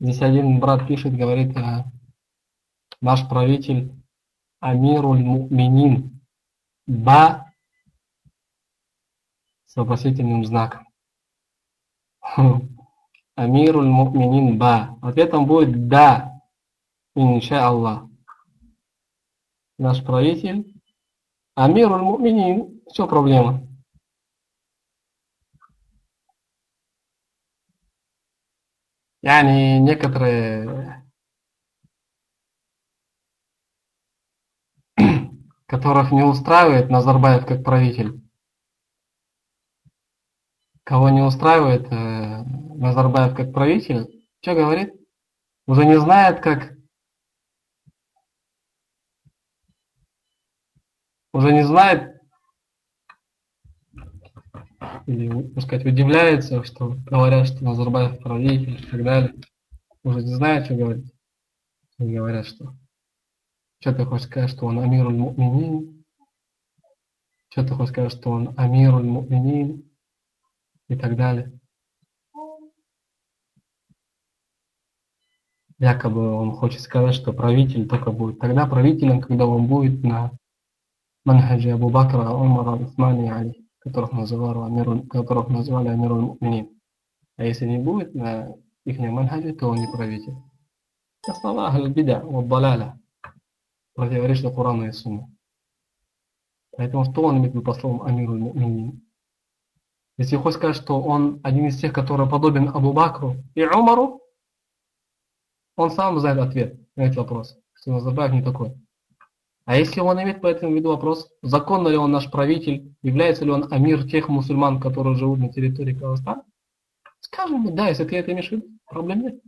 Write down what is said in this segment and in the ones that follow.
Здесь один брат пишет, говорит, э, наш правитель Амируль Муминин Ба с вопросительным знаком. Амируль Муминин Ба. Ответом будет Да, инша Аллах. Наш правитель Амируль Муминин. Все проблема. Yani некоторые, которых не устраивает Назарбаев как правитель, кого не устраивает э, Назарбаев как правитель, что говорит? Уже не знает, как уже не знает, или, можно сказать, удивляется, что говорят, что Назарбаев правитель и так далее. Уже не знает, что говорить. И говорят, что что ты хочешь сказать, что он Амируль Муминин? Что ты хочешь сказать, что он Амируль Муминин? И так далее. Якобы он хочет сказать, что правитель только будет тогда правителем, когда он будет на манхаджи Абу Бакра, Умара, Усмани и Али которых называли, амиру, которых называли Амируль Муминин. А если не будет на их манхаджи, то он не правитель. Это слова Ахль-Бида, Ваббаляля, противоречат Корану и Сунну. Поэтому что он имеет в виду по словам Амируль Муминин? Если хочешь сказать, что он один из тех, который подобен Абу Бакру и Умару, он сам знает ответ на этот вопрос, что Назарбаев не такой. А если он имеет по этому виду вопрос, законно ли он наш правитель, является ли он амир тех мусульман, которые живут на территории Казахстана, скажем да, если ты это имеешь в виду, проблем нет.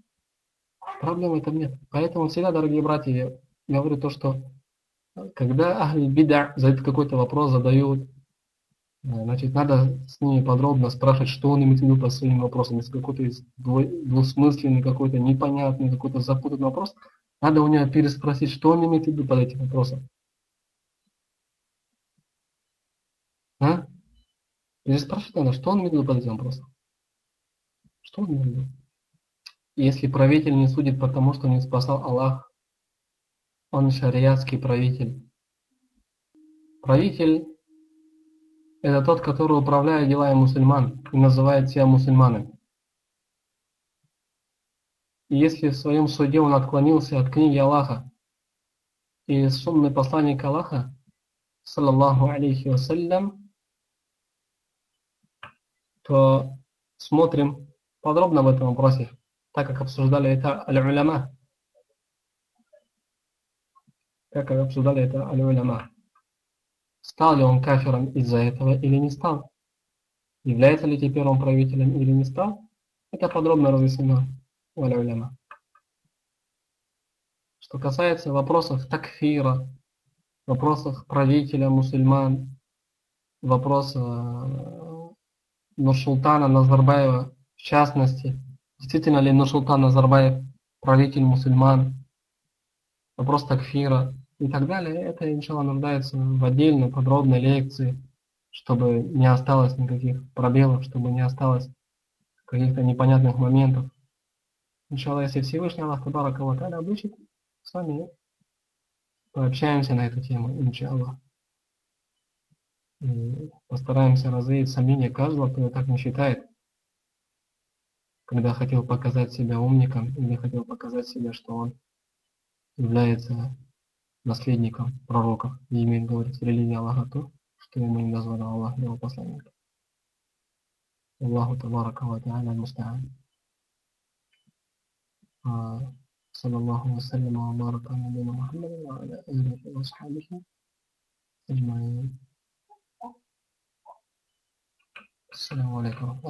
Проблем этом нет. Поэтому всегда, дорогие братья, я говорю то, что когда ахли бида за это какой-то вопрос задают, значит, надо с ними подробно спрашивать, что он имеет в виду по своим вопросам. Если какой-то двусмысленный, какой-то непонятный, какой-то запутанный вопрос, надо у него переспросить, что он имеет в виду под этим вопросом. А? Переспрашивать надо, что он имеет в виду под этим вопросом. Что он имеет в виду? Если правитель не судит потому, что не спасал Аллах, он шариатский правитель. Правитель – это тот, который управляет делами мусульман и называет себя мусульманами. И если в своем суде он отклонился от книги Аллаха и сунны посланника Аллаха, саллаллаху алейхи вассалям, то смотрим подробно в этом вопросе, так как обсуждали это аль-уляма. Так как обсуждали это аль-уляма. Стал ли он кафиром из-за этого или не стал? Является ли теперь он правителем или не стал? Это подробно разъяснено. Валя Что касается вопросов такфира, вопросов правителя мусульман, вопроса э, Нурсултана Назарбаева в частности, действительно ли Нурсултан Назарбаев правитель мусульман, вопрос такфира и так далее, это, иншалла, нуждается в отдельной подробной лекции, чтобы не осталось никаких пробелов, чтобы не осталось каких-то непонятных моментов. Иншаллах, если Всевышний Аллах Табарака Ваталя обучит, с вами пообщаемся на эту тему, иншаллах И постараемся развеять сомнения каждого, кто так не считает, когда хотел показать себя умником или хотел показать себя, что он является наследником пророков и имеет говорить религия Аллаха то, что ему не дозволил Аллах его посланника. Аллаху Табарака Ваталя Муста'ан. صلى الله وسلم وبارك على نبينا محمد وعلى آله وأصحابه أجمعين Assalamualaikum,